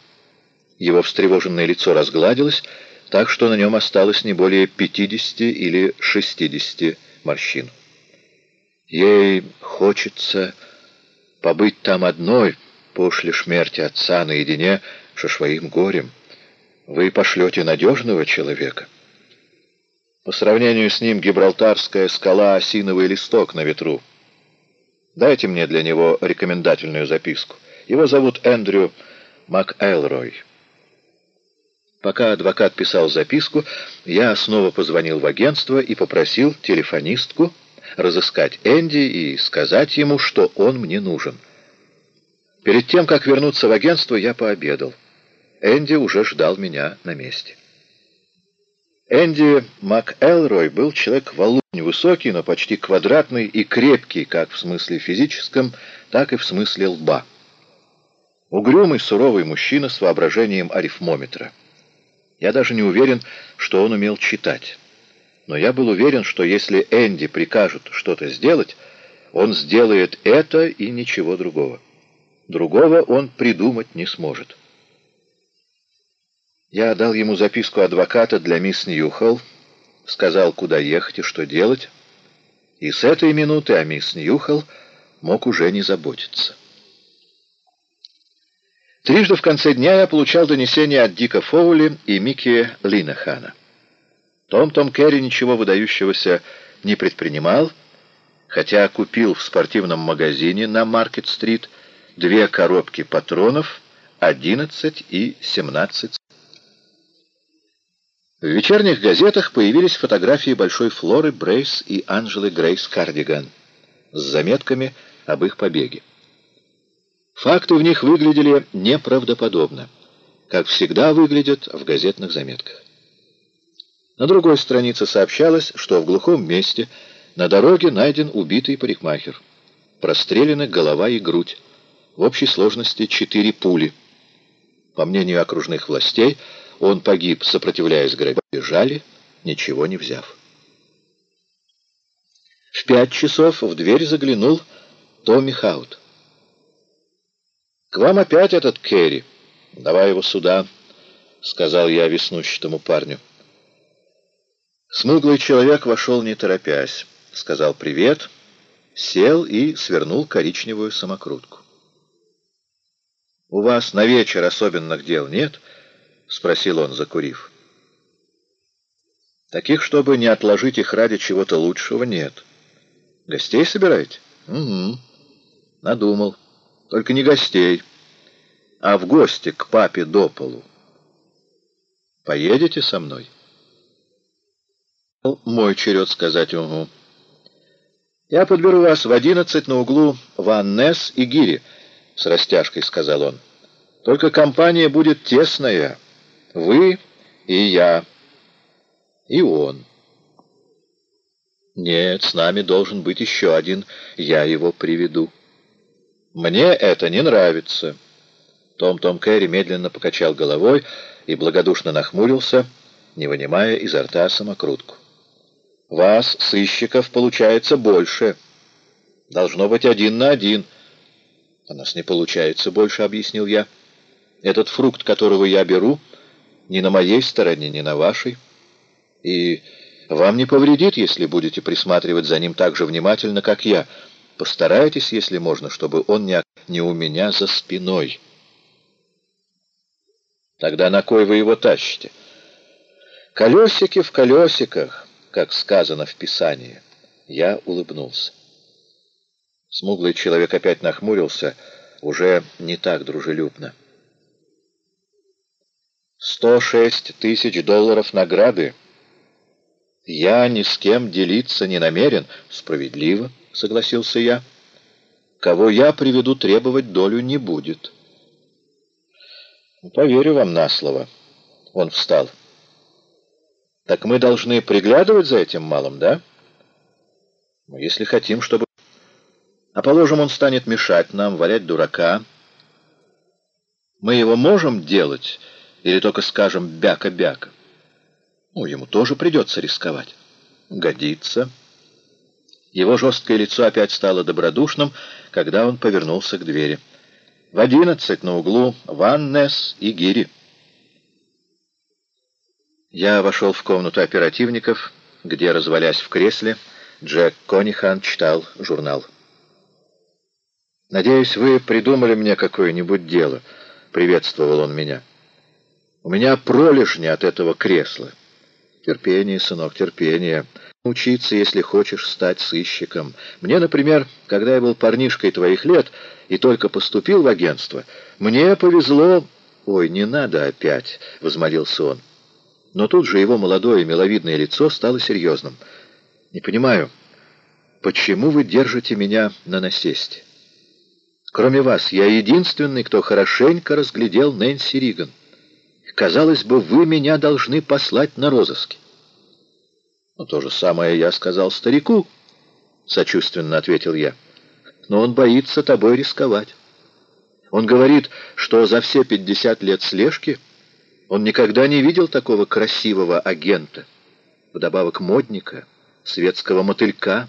Его встревоженное лицо разгладилось, так что на нем осталось не более 50 или 60 морщин. Ей хочется побыть там одной после смерти отца наедине со своим горем. Вы пошлете надежного человека. По сравнению с ним гибралтарская скала — осиновый листок на ветру. Дайте мне для него рекомендательную записку. Его зовут Эндрю МакЭлрой. Пока адвокат писал записку, я снова позвонил в агентство и попросил телефонистку разыскать Энди и сказать ему, что он мне нужен. Перед тем, как вернуться в агентство, я пообедал. Энди уже ждал меня на месте. Энди МакЭлрой был человек валун, невысокий, но почти квадратный и крепкий, как в смысле физическом, так и в смысле лба. Угрюмый, суровый мужчина с воображением арифмометра. Я даже не уверен, что он умел читать. Но я был уверен, что если Энди прикажут что-то сделать, он сделает это и ничего другого. Другого он придумать не сможет. Я дал ему записку адвоката для мисс Ньюхолл, сказал, куда ехать и что делать, И с этой минуты о мисс Ньюхолл мог уже не заботиться. Трижды в конце дня я получал донесения от Дика Фоули и Микки Линахана. Том-Том Керри ничего выдающегося не предпринимал, хотя купил в спортивном магазине на Маркет-стрит две коробки патронов 11 и 17. В вечерних газетах появились фотографии Большой Флоры Брейс и Анжелы Грейс Кардиган с заметками об их побеге. Факты в них выглядели неправдоподобно, как всегда выглядят в газетных заметках. На другой странице сообщалось, что в глухом месте на дороге найден убитый парикмахер. Прострелены голова и грудь. В общей сложности четыре пули. По мнению окружных властей, он погиб, сопротивляясь грабежу. Бежали, ничего не взяв. В пять часов в дверь заглянул Томми Хаут. «К вам опять этот Керри. Давай его сюда», — сказал я веснущатому парню. Смуглый человек вошел не торопясь, сказал «привет», сел и свернул коричневую самокрутку. «У вас на вечер особенных дел нет?» — спросил он, закурив. «Таких, чтобы не отложить их ради чего-то лучшего, нет. Гостей собираете?» «Угу. Надумал». Только не гостей, а в гости к папе до полу. Поедете со мной? Мой черед сказать «угу». «Я подберу вас в одиннадцать на углу Ваннес и Гири», — с растяжкой сказал он. «Только компания будет тесная. Вы и я, и он». «Нет, с нами должен быть еще один. Я его приведу». «Мне это не нравится». Том-Том Кэрри медленно покачал головой и благодушно нахмурился, не вынимая изо рта самокрутку. «Вас, сыщиков, получается больше. Должно быть один на один». «У нас не получается больше», — объяснил я. «Этот фрукт, которого я беру, ни на моей стороне, ни на вашей. И вам не повредит, если будете присматривать за ним так же внимательно, как я». Постарайтесь, если можно, чтобы он не, не у меня за спиной. Тогда на кой вы его тащите? Колесики в колесиках, как сказано в Писании. Я улыбнулся. Смуглый человек опять нахмурился, уже не так дружелюбно. «Сто шесть тысяч долларов награды. Я ни с кем делиться не намерен. Справедливо» согласился я. Кого я приведу, требовать долю не будет. Поверю вам на слово. Он встал. Так мы должны приглядывать за этим малым, да? Если хотим, чтобы... А положим, он станет мешать нам, валять дурака. Мы его можем делать или только скажем «бяка-бяка»? Ну, ему тоже придется рисковать. Годится. Его жесткое лицо опять стало добродушным, когда он повернулся к двери. «В одиннадцать на углу Ваннес и Гири». Я вошел в комнату оперативников, где, развалясь в кресле, Джек Конихан читал журнал. «Надеюсь, вы придумали мне какое-нибудь дело», — приветствовал он меня. «У меня пролежни от этого кресла». «Терпение, сынок, терпение» учиться, если хочешь стать сыщиком. Мне, например, когда я был парнишкой твоих лет и только поступил в агентство, мне повезло... «Ой, не надо опять!» — возмолился он. Но тут же его молодое миловидное лицо стало серьезным. «Не понимаю, почему вы держите меня на насесте? Кроме вас, я единственный, кто хорошенько разглядел Нэнси Риган. Казалось бы, вы меня должны послать на розыски. «Ну, то же самое я сказал старику», — сочувственно ответил я. «Но он боится тобой рисковать. Он говорит, что за все пятьдесят лет слежки он никогда не видел такого красивого агента, вдобавок модника, светского мотылька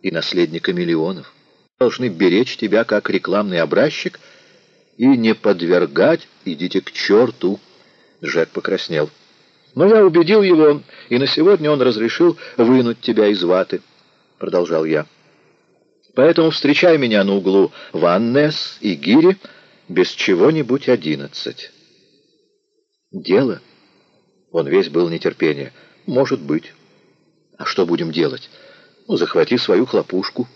и наследника миллионов. Должны беречь тебя как рекламный образчик и не подвергать, идите к черту». Джек покраснел. Но я убедил его, и на сегодня он разрешил вынуть тебя из ваты. продолжал я. Поэтому встречай меня на углу Ваннес и Гири без чего-нибудь одиннадцать. Дело? Он весь был нетерпение. Может быть. А что будем делать? Ну, захвати свою хлопушку.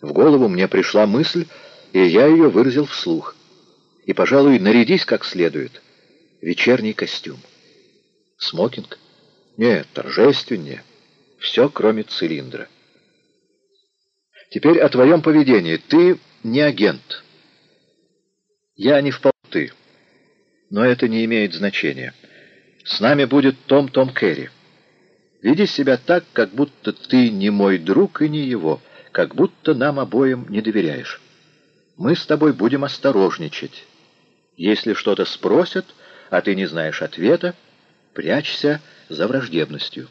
В голову мне пришла мысль, и я ее выразил вслух. И, пожалуй, нарядись как следует. Вечерний костюм. Смокинг? Нет, торжественнее. Все, кроме цилиндра. Теперь о твоем поведении. Ты не агент. Я не в полты. Но это не имеет значения. С нами будет Том-Том Керри. Веди себя так, как будто ты не мой друг и не его, как будто нам обоим не доверяешь. Мы с тобой будем осторожничать. Если что-то спросят, а ты не знаешь ответа, прячься за враждебностью.